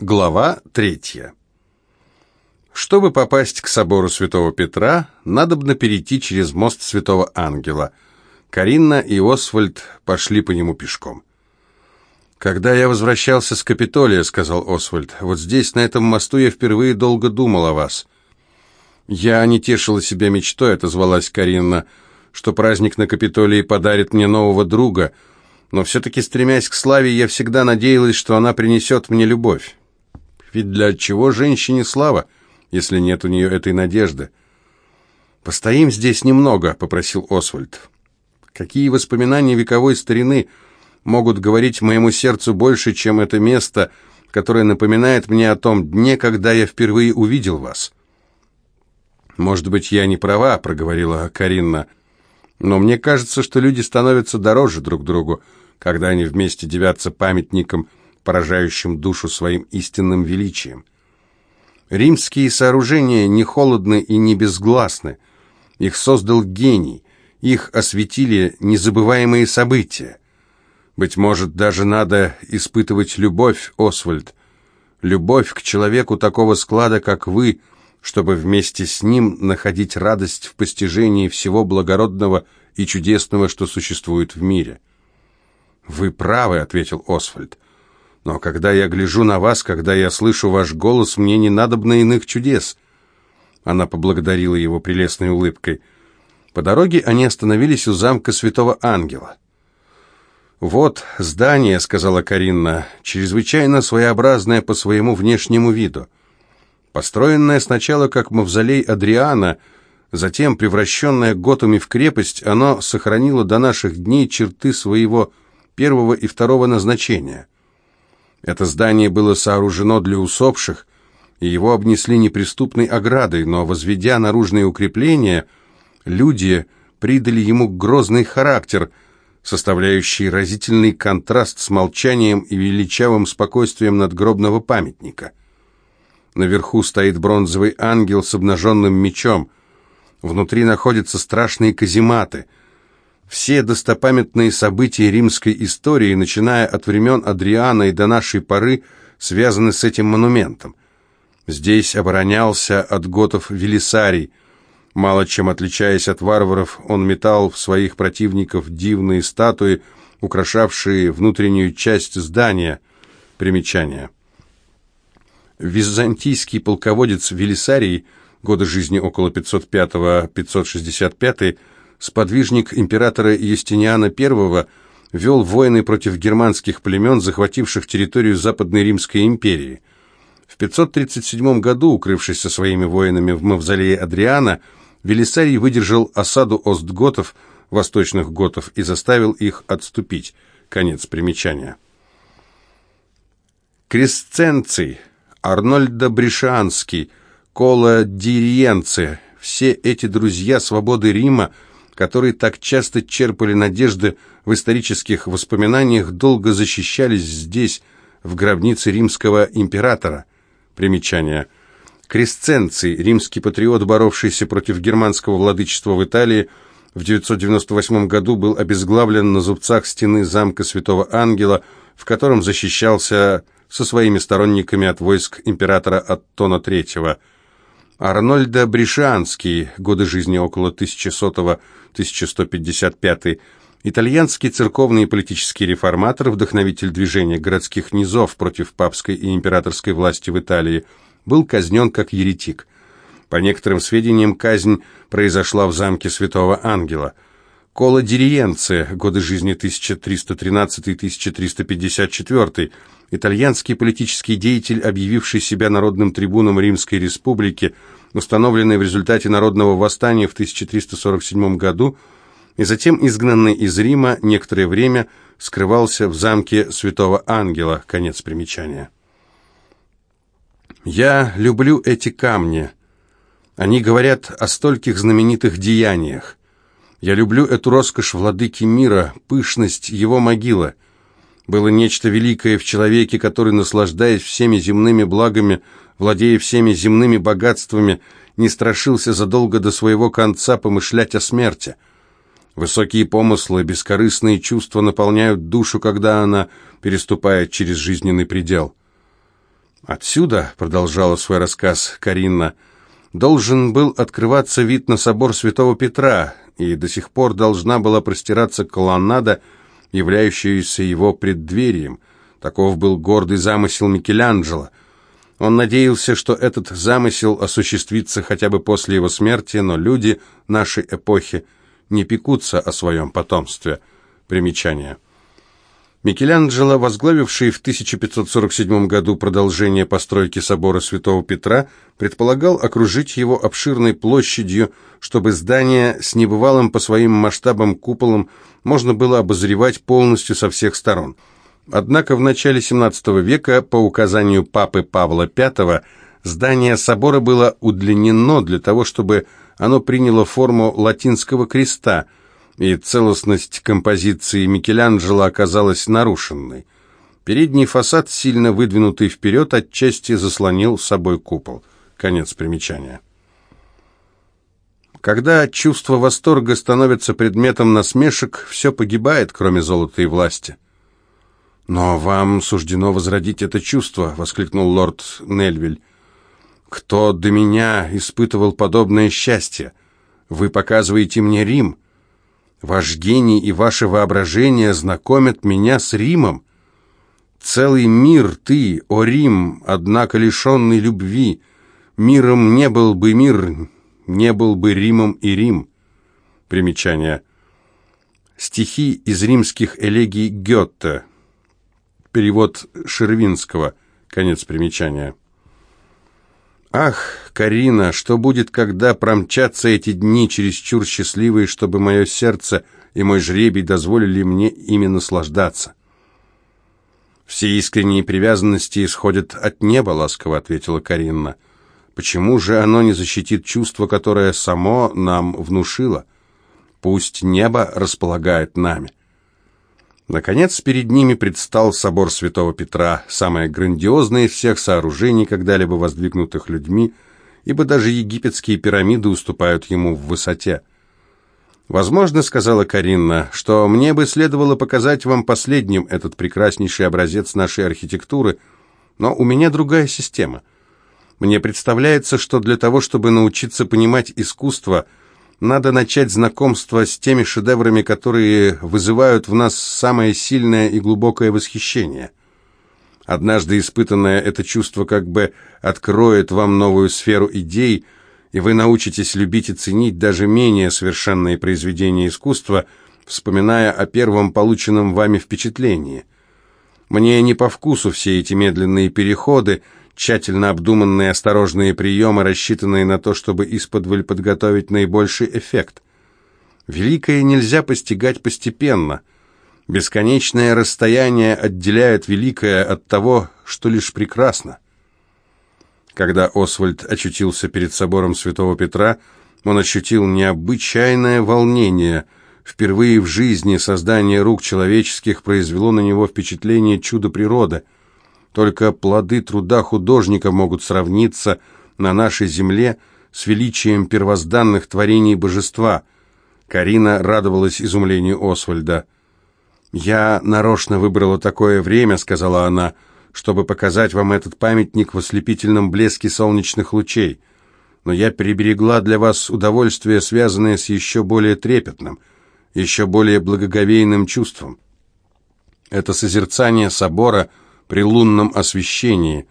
Глава третья. Чтобы попасть к собору Святого Петра, надобно перейти через мост Святого Ангела. Каринна и Освальд пошли по нему пешком. «Когда я возвращался с Капитолия, — сказал Освальд, — вот здесь, на этом мосту, я впервые долго думал о вас. Я не тешила себя мечтой, — отозвалась Каринна, — что праздник на Капитолии подарит мне нового друга, но все-таки, стремясь к славе, я всегда надеялась, что она принесет мне любовь. Ведь для чего женщине слава, если нет у нее этой надежды? «Постоим здесь немного», — попросил Освальд. «Какие воспоминания вековой старины могут говорить моему сердцу больше, чем это место, которое напоминает мне о том дне, когда я впервые увидел вас?» «Может быть, я не права», — проговорила Каринна, «но мне кажется, что люди становятся дороже друг другу, когда они вместе девятся памятником поражающим душу своим истинным величием. Римские сооружения не холодны и не безгласны. Их создал гений, их осветили незабываемые события. Быть может, даже надо испытывать любовь, Освальд, любовь к человеку такого склада, как вы, чтобы вместе с ним находить радость в постижении всего благородного и чудесного, что существует в мире. «Вы правы», — ответил Освальд. Но когда я гляжу на вас, когда я слышу ваш голос, мне не надобно иных чудес». Она поблагодарила его прелестной улыбкой. По дороге они остановились у замка Святого Ангела. «Вот здание», — сказала Каринна, — «чрезвычайно своеобразное по своему внешнему виду. Построенное сначала как мавзолей Адриана, затем превращенное готами в крепость, оно сохранило до наших дней черты своего первого и второго назначения». Это здание было сооружено для усопших, и его обнесли неприступной оградой, но, возведя наружные укрепления, люди придали ему грозный характер, составляющий разительный контраст с молчанием и величавым спокойствием надгробного памятника. Наверху стоит бронзовый ангел с обнаженным мечом. Внутри находятся страшные казематы — все достопамятные события римской истории, начиная от времен Адриана и до нашей поры, связаны с этим монументом. Здесь оборонялся от готов Велисарий. Мало чем отличаясь от варваров, он метал в своих противников дивные статуи, украшавшие внутреннюю часть здания. Примечание. Византийский полководец Велисарий, годы жизни около 505-565, сподвижник императора Юстиниана I, вел войны против германских племен, захвативших территорию Западной Римской империи. В 537 году, укрывшись со своими воинами в мавзолее Адриана, Велисарий выдержал осаду остготов, восточных готов, и заставил их отступить. Конец примечания. Кресценций, Арнольда Бришанский, Кола Дириенце – все эти друзья свободы Рима – которые так часто черпали надежды в исторических воспоминаниях, долго защищались здесь, в гробнице римского императора. Примечание. Кресценций, римский патриот, боровшийся против германского владычества в Италии, в 998 году был обезглавлен на зубцах стены замка Святого Ангела, в котором защищался со своими сторонниками от войск императора Аттона III. Арнольда Бришанский, годы жизни около 1100-1155, итальянский церковный и политический реформатор, вдохновитель движения городских низов против папской и императорской власти в Италии, был казнен как еретик. По некоторым сведениям, казнь произошла в замке Святого Ангела. Кола Дириенце, годы жизни 1313-1354, итальянский политический деятель, объявивший себя народным трибуном Римской Республики, установленный в результате народного восстания в 1347 году, и затем изгнанный из Рима, некоторое время скрывался в замке Святого Ангела. Конец примечания. «Я люблю эти камни. Они говорят о стольких знаменитых деяниях. Я люблю эту роскошь владыки мира, пышность его могилы. Было нечто великое в человеке, который, наслаждаясь всеми земными благами, владея всеми земными богатствами, не страшился задолго до своего конца помышлять о смерти. Высокие помыслы, бескорыстные чувства наполняют душу, когда она переступает через жизненный предел. Отсюда, продолжала свой рассказ Каринна, должен был открываться вид на собор Святого Петра, и до сих пор должна была простираться колоннада, являющаяся его преддверием. Таков был гордый замысел Микеланджело. Он надеялся, что этот замысел осуществится хотя бы после его смерти, но люди нашей эпохи не пекутся о своем потомстве. Примечание. Микеланджело, возглавивший в 1547 году продолжение постройки собора Святого Петра, предполагал окружить его обширной площадью, чтобы здание с небывалым по своим масштабам куполом можно было обозревать полностью со всех сторон. Однако в начале XVII века, по указанию папы Павла V, здание собора было удлинено для того, чтобы оно приняло форму латинского креста – и целостность композиции Микеланджело оказалась нарушенной. Передний фасад, сильно выдвинутый вперед, отчасти заслонил собой купол. Конец примечания. Когда чувство восторга становится предметом насмешек, все погибает, кроме золота и власти. «Но вам суждено возродить это чувство», — воскликнул лорд Нельвиль. «Кто до меня испытывал подобное счастье? Вы показываете мне Рим». Ваш гений и ваше воображение знакомят меня с Римом. Целый мир ты, о Рим, однако лишенный любви. Миром не был бы мир, не был бы Римом и Рим. Примечание. Стихи из римских элегий Гетте. Перевод Шервинского. Конец примечания. Ах, Карина, что будет, когда промчатся эти дни чересчур счастливые, чтобы мое сердце и мой жребий дозволили мне ими наслаждаться? Все искренние привязанности исходят от неба, ласково ответила Карина. Почему же оно не защитит чувство, которое само нам внушило? Пусть небо располагает нами. Наконец, перед ними предстал собор Святого Петра, самое грандиозное из всех сооружений, когда-либо воздвигнутых людьми, ибо даже египетские пирамиды уступают ему в высоте. «Возможно, — сказала Каринна, — что мне бы следовало показать вам последним этот прекраснейший образец нашей архитектуры, но у меня другая система. Мне представляется, что для того, чтобы научиться понимать искусство — надо начать знакомство с теми шедеврами, которые вызывают в нас самое сильное и глубокое восхищение. Однажды испытанное это чувство как бы откроет вам новую сферу идей, и вы научитесь любить и ценить даже менее совершенные произведения искусства, вспоминая о первом полученном вами впечатлении. Мне не по вкусу все эти медленные переходы, тщательно обдуманные осторожные приемы, рассчитанные на то, чтобы исподволь подготовить наибольший эффект. Великое нельзя постигать постепенно. Бесконечное расстояние отделяет великое от того, что лишь прекрасно. Когда Освальд очутился перед собором Святого Петра, он ощутил необычайное волнение. Впервые в жизни создание рук человеческих произвело на него впечатление чуда природы – только плоды труда художника могут сравниться на нашей земле с величием первозданных творений божества. Карина радовалась изумлению Освальда. «Я нарочно выбрала такое время», — сказала она, — «чтобы показать вам этот памятник в ослепительном блеске солнечных лучей. Но я приберегла для вас удовольствие, связанное с еще более трепетным, еще более благоговейным чувством. Это созерцание собора — при лунном освещении.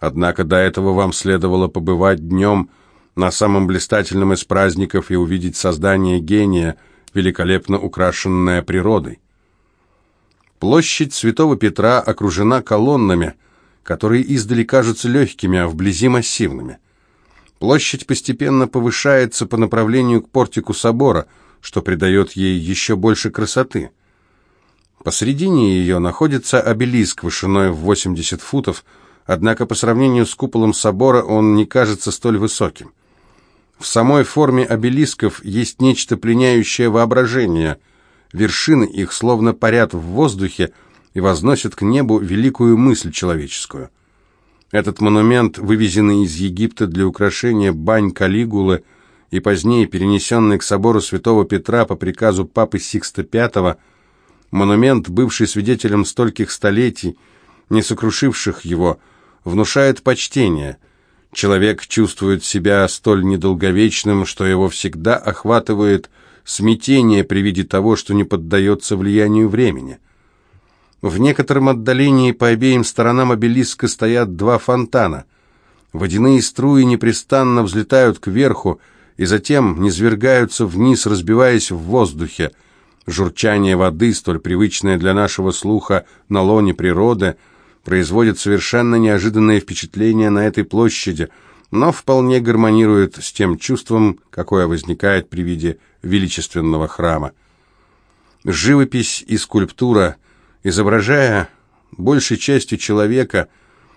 Однако до этого вам следовало побывать днем на самом блистательном из праздников и увидеть создание гения, великолепно украшенное природой. Площадь Святого Петра окружена колоннами, которые издали кажутся легкими, а вблизи массивными. Площадь постепенно повышается по направлению к портику собора, что придает ей еще больше красоты – Посредине ее находится обелиск вышиной в 80 футов, однако по сравнению с куполом собора он не кажется столь высоким. В самой форме обелисков есть нечто пленяющее воображение. Вершины их словно парят в воздухе и возносят к небу великую мысль человеческую. Этот монумент, вывезенный из Египта для украшения бань Калигулы и позднее перенесенный к собору святого Петра по приказу папы Сикста V, Монумент, бывший свидетелем стольких столетий, не сокрушивших его, внушает почтение. Человек чувствует себя столь недолговечным, что его всегда охватывает смятение при виде того, что не поддается влиянию времени. В некотором отдалении по обеим сторонам обелиска стоят два фонтана. Водяные струи непрестанно взлетают кверху и затем низвергаются вниз, разбиваясь в воздухе. Журчание воды, столь привычное для нашего слуха на лоне природы, производит совершенно неожиданное впечатление на этой площади, но вполне гармонирует с тем чувством, какое возникает при виде величественного храма. Живопись и скульптура, изображая большей частью человека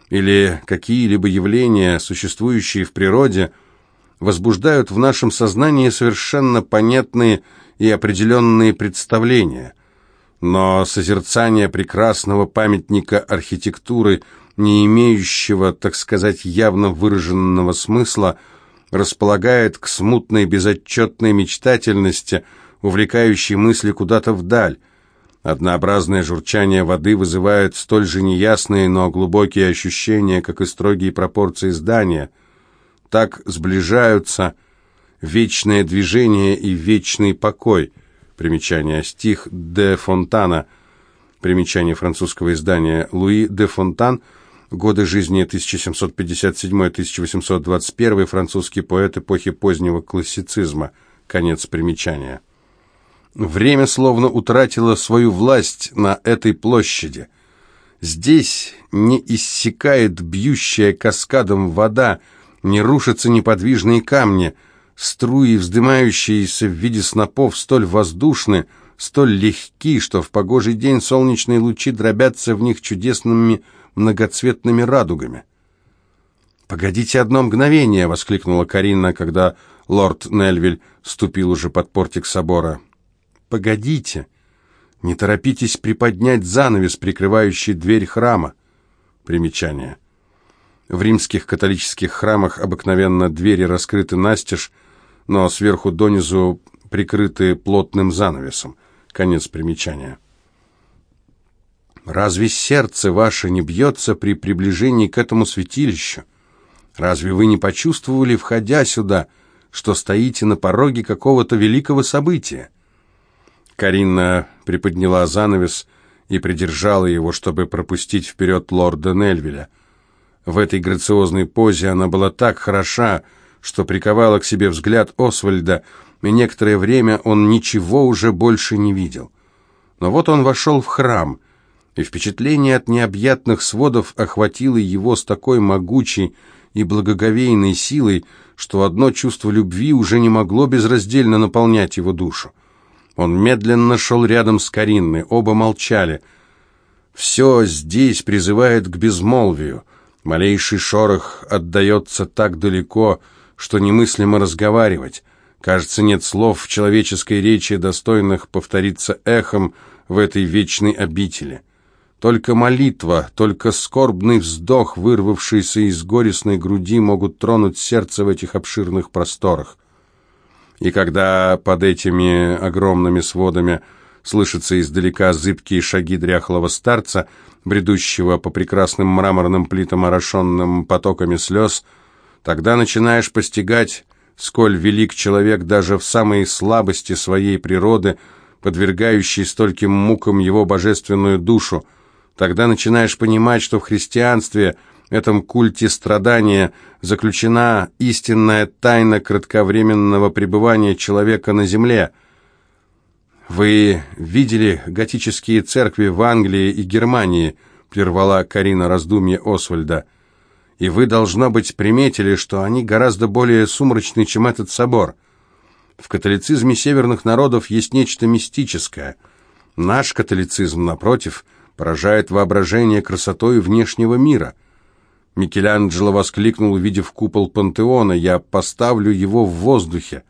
или какие-либо явления, существующие в природе, возбуждают в нашем сознании совершенно понятные и определенные представления. Но созерцание прекрасного памятника архитектуры, не имеющего, так сказать, явно выраженного смысла, располагает к смутной безотчетной мечтательности, увлекающей мысли куда-то вдаль. Однообразное журчание воды вызывает столь же неясные, но глубокие ощущения, как и строгие пропорции здания. Так сближаются вечное движение и вечный покой. Примечание. Стих де Фонтана. Примечание французского издания. Луи де Фонтан. Годы жизни 1757-1821. Французский поэт эпохи позднего классицизма. Конец примечания. Время словно утратило свою власть на этой площади. Здесь не иссякает бьющая каскадом вода, не рушатся неподвижные камни – Струи, вздымающиеся в виде снопов, столь воздушны, столь легки, что в погожий день солнечные лучи дробятся в них чудесными многоцветными радугами. «Погодите одно мгновение!» — воскликнула Карина, когда лорд Нельвиль ступил уже под портик собора. «Погодите! Не торопитесь приподнять занавес, прикрывающий дверь храма!» Примечание. В римских католических храмах обыкновенно двери раскрыты настежь, но сверху донизу прикрыты плотным занавесом. Конец примечания. Разве сердце ваше не бьется при приближении к этому святилищу? Разве вы не почувствовали, входя сюда, что стоите на пороге какого-то великого события? Карина приподняла занавес и придержала его, чтобы пропустить вперед лорда Нельвиля. В этой грациозной позе она была так хороша, что приковало к себе взгляд Освальда, и некоторое время он ничего уже больше не видел. Но вот он вошел в храм, и впечатление от необъятных сводов охватило его с такой могучей и благоговейной силой, что одно чувство любви уже не могло безраздельно наполнять его душу. Он медленно шел рядом с Каринной, оба молчали. Все здесь призывает к безмолвию. Малейший шорох отдается так далеко, что немыслимо разговаривать. Кажется, нет слов в человеческой речи, достойных повториться эхом в этой вечной обители. Только молитва, только скорбный вздох, вырвавшийся из горестной груди, могут тронуть сердце в этих обширных просторах. И когда под этими огромными сводами слышатся издалека зыбкие шаги дряхлого старца, бредущего по прекрасным мраморным плитам, орошенным потоками слез, Тогда начинаешь постигать, сколь велик человек даже в самой слабости своей природы, подвергающий стольким мукам его божественную душу. Тогда начинаешь понимать, что в христианстве, этом культе страдания, заключена истинная тайна кратковременного пребывания человека на земле. «Вы видели готические церкви в Англии и Германии?» прервала Карина раздумье Освальда – и вы, должно быть, приметили, что они гораздо более сумрачны, чем этот собор. В католицизме северных народов есть нечто мистическое. Наш католицизм, напротив, поражает воображение красотой внешнего мира. Микеланджело воскликнул, увидев купол пантеона, «Я поставлю его в воздухе».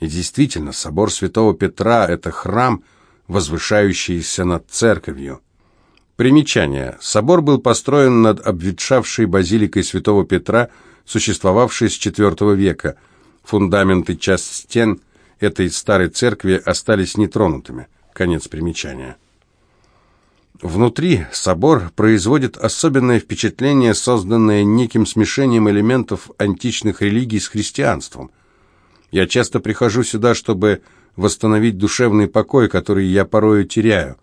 И действительно, собор святого Петра – это храм, возвышающийся над церковью. Примечание. Собор был построен над обветшавшей базиликой святого Петра, существовавшей с IV века. Фундамент и часть стен этой старой церкви остались нетронутыми. Конец примечания. Внутри собор производит особенное впечатление, созданное неким смешением элементов античных религий с христианством. Я часто прихожу сюда, чтобы восстановить душевный покой, который я порою теряю.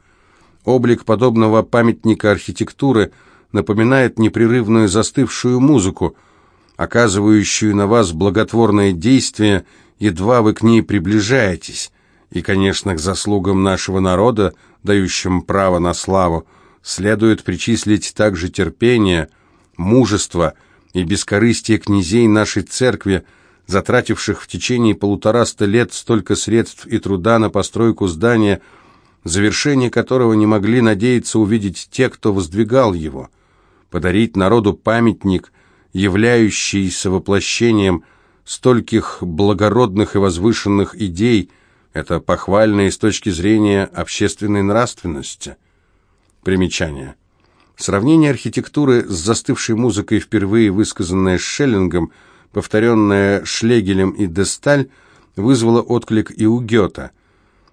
Облик подобного памятника архитектуры напоминает непрерывную застывшую музыку, оказывающую на вас благотворное действие, едва вы к ней приближаетесь. И, конечно, к заслугам нашего народа, дающим право на славу, следует причислить также терпение, мужество и бескорыстие князей нашей церкви, затративших в течение полутораста лет столько средств и труда на постройку здания, завершение которого не могли надеяться увидеть те, кто воздвигал его. Подарить народу памятник, являющийся воплощением стольких благородных и возвышенных идей – это похвально и с точки зрения общественной нравственности. Примечание. Сравнение архитектуры с застывшей музыкой, впервые высказанное Шеллингом, повторенное Шлегелем и Десталь, вызвало отклик и у Гёта.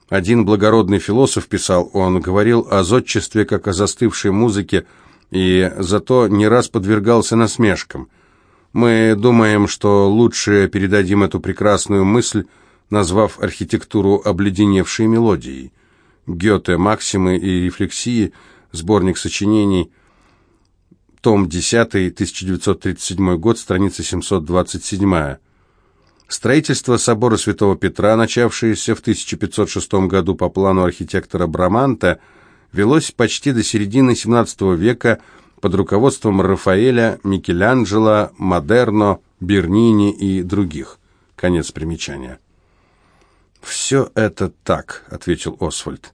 Один благородный философ, писал он, говорил о зодчестве как о застывшей музыке, и зато не раз подвергался насмешкам. Мы думаем, что лучше передадим эту прекрасную мысль назвав архитектуру обледеневшей мелодией. Гёте «Максимы и рефлексии», сборник сочинений, том 10, 1937 год, страница 727. Строительство собора Святого Петра, начавшееся в 1506 году по плану архитектора Браманта, велось почти до середины XVII века под руководством Рафаэля, Микеланджело, Модерно, Бернини и других. Конец примечания. «Все это так», — ответил Освальд.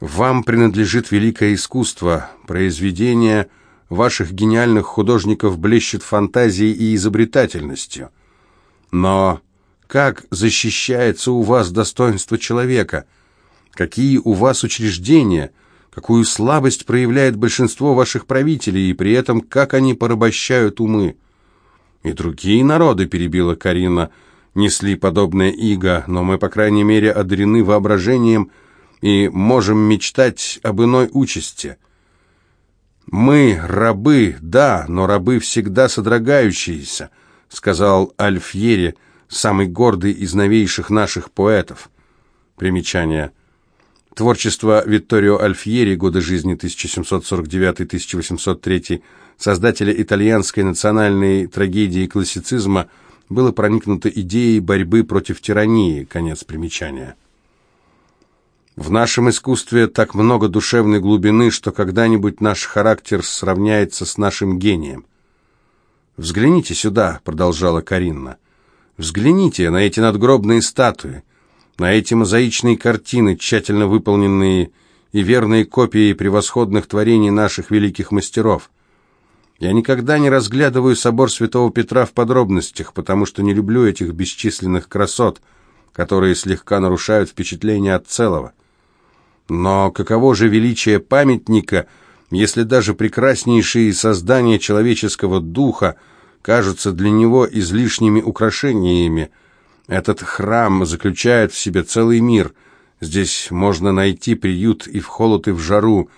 «Вам принадлежит великое искусство, произведение ваших гениальных художников блещет фантазией и изобретательностью. Но как защищается у вас достоинство человека? Какие у вас учреждения? Какую слабость проявляет большинство ваших правителей, и при этом как они порабощают умы?» «И другие народы», — перебила Карина, — несли подобное иго, но мы, по крайней мере, одарены воображением и можем мечтать об иной участи. «Мы рабы, да, но рабы всегда содрогающиеся», сказал Альфьери, самый гордый из новейших наших поэтов. Примечание. Творчество Витторио Альфьери, годы жизни 1749-1803, создателя итальянской национальной трагедии классицизма – было проникнуто идеей борьбы против тирании. Конец примечания. В нашем искусстве так много душевной глубины, что когда-нибудь наш характер сравняется с нашим гением. «Взгляните сюда», — продолжала Каринна. «Взгляните на эти надгробные статуи, на эти мозаичные картины, тщательно выполненные и верные копии превосходных творений наших великих мастеров. Я никогда не разглядываю собор Святого Петра в подробностях, потому что не люблю этих бесчисленных красот, которые слегка нарушают впечатление от целого. Но каково же величие памятника, если даже прекраснейшие создания человеческого духа кажутся для него излишними украшениями? Этот храм заключает в себе целый мир. Здесь можно найти приют и в холод, и в жару.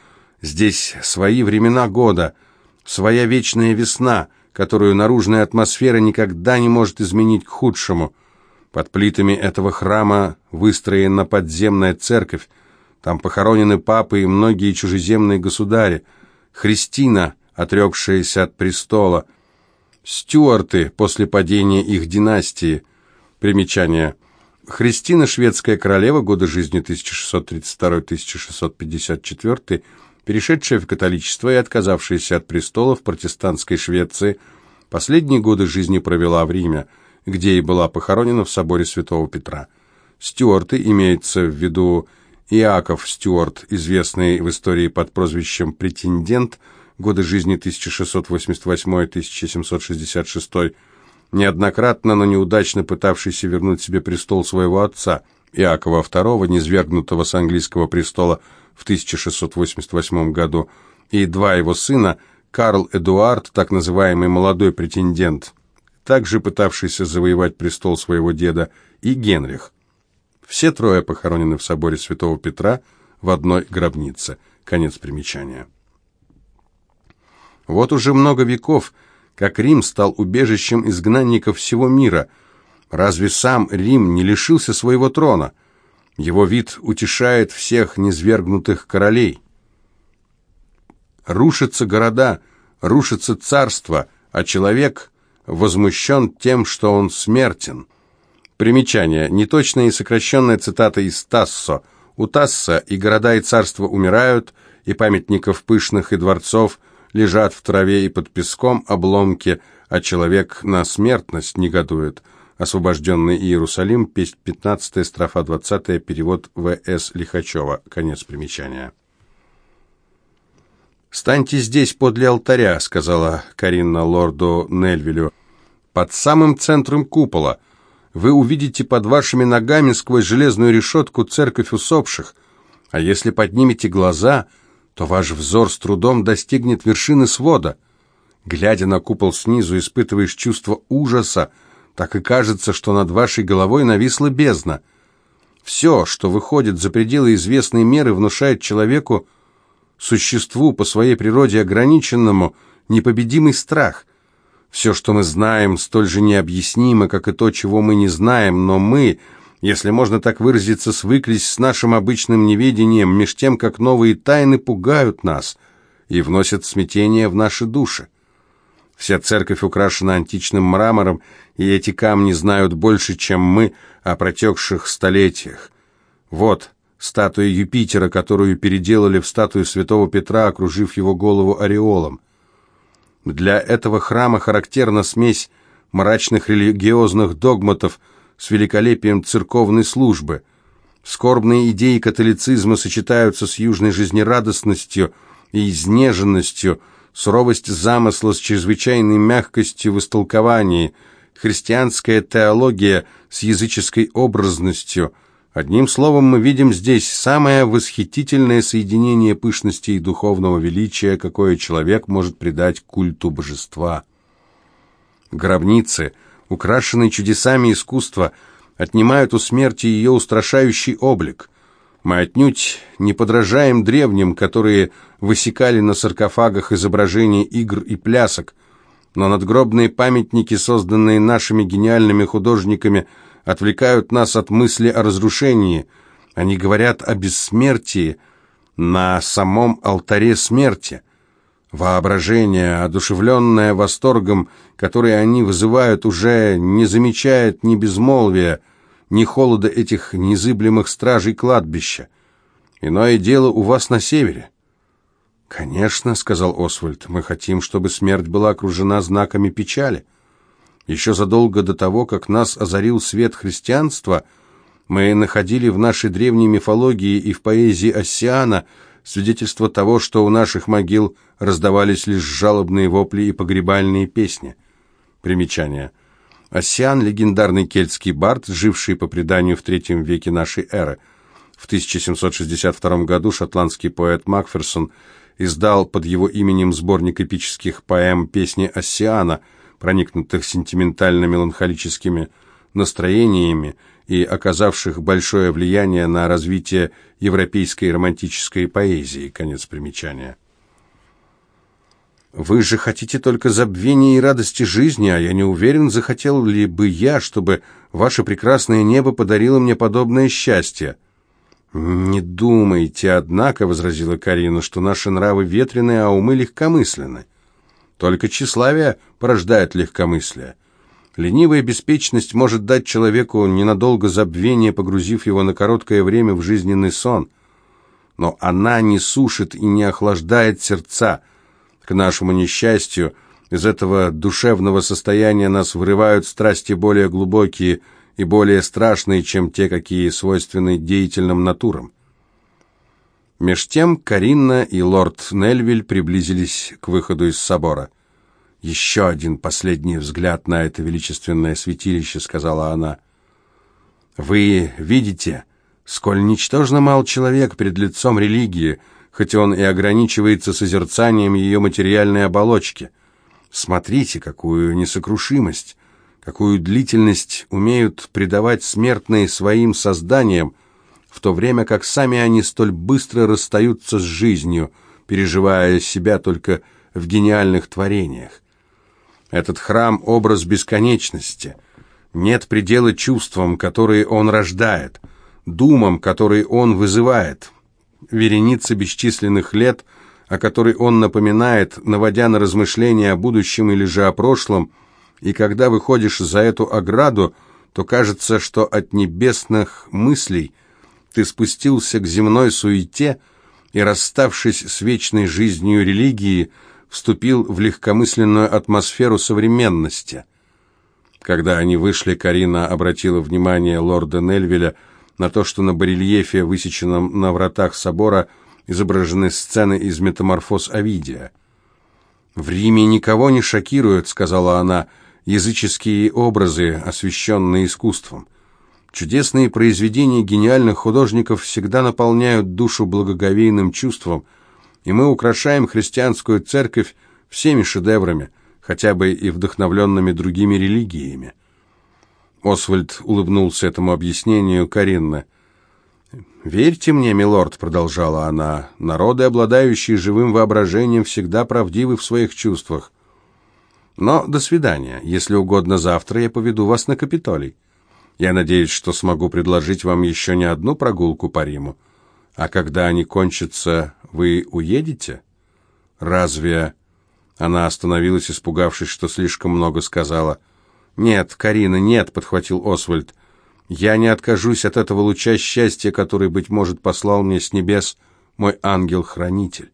Здесь свои времена года — своя вечная весна, которую наружная атмосфера никогда не может изменить к худшему. Под плитами этого храма выстроена подземная церковь, там похоронены папы и многие чужеземные государи, Христина, отрекшаяся от престола, Стюарты после падения их династии. Примечание. Христина, шведская королева, годы жизни 1632-1654, перешедшая в католичество и отказавшаяся от престола в протестантской Швеции, последние годы жизни провела в Риме, где и была похоронена в соборе Святого Петра. Стюарты имеется в виду Иаков Стюарт, известный в истории под прозвищем «Претендент», годы жизни 1688-1766, неоднократно, но неудачно пытавшийся вернуть себе престол своего отца, Иакова II, низвергнутого с английского престола в 1688 году, и два его сына, Карл Эдуард, так называемый молодой претендент, также пытавшийся завоевать престол своего деда, и Генрих. Все трое похоронены в соборе Святого Петра в одной гробнице. Конец примечания. Вот уже много веков, как Рим стал убежищем изгнанников всего мира. Разве сам Рим не лишился своего трона? Его вид утешает всех низвергнутых королей. Рушатся города, рушится царство, а человек возмущен тем, что он смертен. Примечание. Неточная и сокращенная цитата из Тассо. У Тасса и города, и царства умирают, и памятников пышных и дворцов – лежат в траве и под песком обломки, а человек на смертность негодует. Освобожденный Иерусалим, песнь 15 строфа 20 перевод В.С. Лихачева. Конец примечания. «Станьте здесь подле алтаря», — сказала Каринна лорду Нельвилю, — «под самым центром купола. Вы увидите под вашими ногами сквозь железную решетку церковь усопших, а если поднимете глаза...» то ваш взор с трудом достигнет вершины свода. Глядя на купол снизу, испытываешь чувство ужаса, так и кажется, что над вашей головой нависла бездна. Все, что выходит за пределы известной меры, внушает человеку, существу по своей природе ограниченному, непобедимый страх. Все, что мы знаем, столь же необъяснимо, как и то, чего мы не знаем, но мы если можно так выразиться, свыклись с нашим обычным неведением, меж тем, как новые тайны пугают нас и вносят смятение в наши души. Вся церковь украшена античным мрамором, и эти камни знают больше, чем мы о протекших столетиях. Вот статуя Юпитера, которую переделали в статую святого Петра, окружив его голову ореолом. Для этого храма характерна смесь мрачных религиозных догматов – с великолепием церковной службы. Скорбные идеи католицизма сочетаются с южной жизнерадостностью и изнеженностью, суровость замысла с чрезвычайной мягкостью в истолковании, христианская теология с языческой образностью. Одним словом, мы видим здесь самое восхитительное соединение пышности и духовного величия, какое человек может придать культу божества. Гробницы – украшенный чудесами искусства, отнимают у смерти ее устрашающий облик. Мы отнюдь не подражаем древним, которые высекали на саркофагах изображения игр и плясок, но надгробные памятники, созданные нашими гениальными художниками, отвлекают нас от мысли о разрушении. Они говорят о бессмертии на самом алтаре смерти – Воображение, одушевленное восторгом, который они вызывают, уже не замечает ни безмолвия, ни холода этих незыблемых стражей кладбища. Иное дело у вас на севере. «Конечно», — сказал Освальд, — «мы хотим, чтобы смерть была окружена знаками печали. Еще задолго до того, как нас озарил свет христианства, мы находили в нашей древней мифологии и в поэзии Оссиана — свидетельство того, что у наших могил раздавались лишь жалобные вопли и погребальные песни. Примечание. Оссиан – легендарный кельтский бард, живший по преданию в третьем веке нашей эры. В 1762 году шотландский поэт Макферсон издал под его именем сборник эпических поэм «Песни Оссиана», проникнутых сентиментально-меланхолическими настроениями и оказавших большое влияние на развитие европейской романтической поэзии. Конец примечания. Вы же хотите только забвения и радости жизни, а я не уверен, захотел ли бы я, чтобы ваше прекрасное небо подарило мне подобное счастье. Не думайте, однако, — возразила Карина, — что наши нравы ветреные, а умы легкомысленны. Только тщеславие порождает легкомыслие. Ленивая беспечность может дать человеку ненадолго забвение, погрузив его на короткое время в жизненный сон. Но она не сушит и не охлаждает сердца. К нашему несчастью, из этого душевного состояния нас вырывают страсти более глубокие и более страшные, чем те, какие свойственны деятельным натурам. Меж тем Каринна и лорд Нельвиль приблизились к выходу из собора. «Еще один последний взгляд на это величественное святилище», — сказала она. «Вы видите, сколь ничтожно мал человек перед лицом религии, хоть он и ограничивается созерцанием ее материальной оболочки. Смотрите, какую несокрушимость, какую длительность умеют придавать смертные своим созданиям, в то время как сами они столь быстро расстаются с жизнью, переживая себя только в гениальных творениях. Этот храм — образ бесконечности. Нет предела чувствам, которые он рождает, думам, которые он вызывает. Вереница бесчисленных лет, о которой он напоминает, наводя на размышления о будущем или же о прошлом, и когда выходишь за эту ограду, то кажется, что от небесных мыслей ты спустился к земной суете и, расставшись с вечной жизнью религии, вступил в легкомысленную атмосферу современности. Когда они вышли, Карина обратила внимание лорда Нельвеля на то, что на барельефе, высеченном на вратах собора, изображены сцены из метаморфоз Овидия. «В Риме никого не шокируют», — сказала она, — «языческие образы, освященные искусством. Чудесные произведения гениальных художников всегда наполняют душу благоговейным чувством, и мы украшаем христианскую церковь всеми шедеврами, хотя бы и вдохновленными другими религиями. Освальд улыбнулся этому объяснению Каринна. «Верьте мне, милорд», — продолжала она, — «народы, обладающие живым воображением, всегда правдивы в своих чувствах. Но до свидания. Если угодно, завтра я поведу вас на Капитолий. Я надеюсь, что смогу предложить вам еще не одну прогулку по Риму. А когда они кончатся, вы уедете? Разве...» Она остановилась, испугавшись, что слишком много сказала. «Нет, Карина, нет», — подхватил Освальд. «Я не откажусь от этого луча счастья, который, быть может, послал мне с небес мой ангел-хранитель».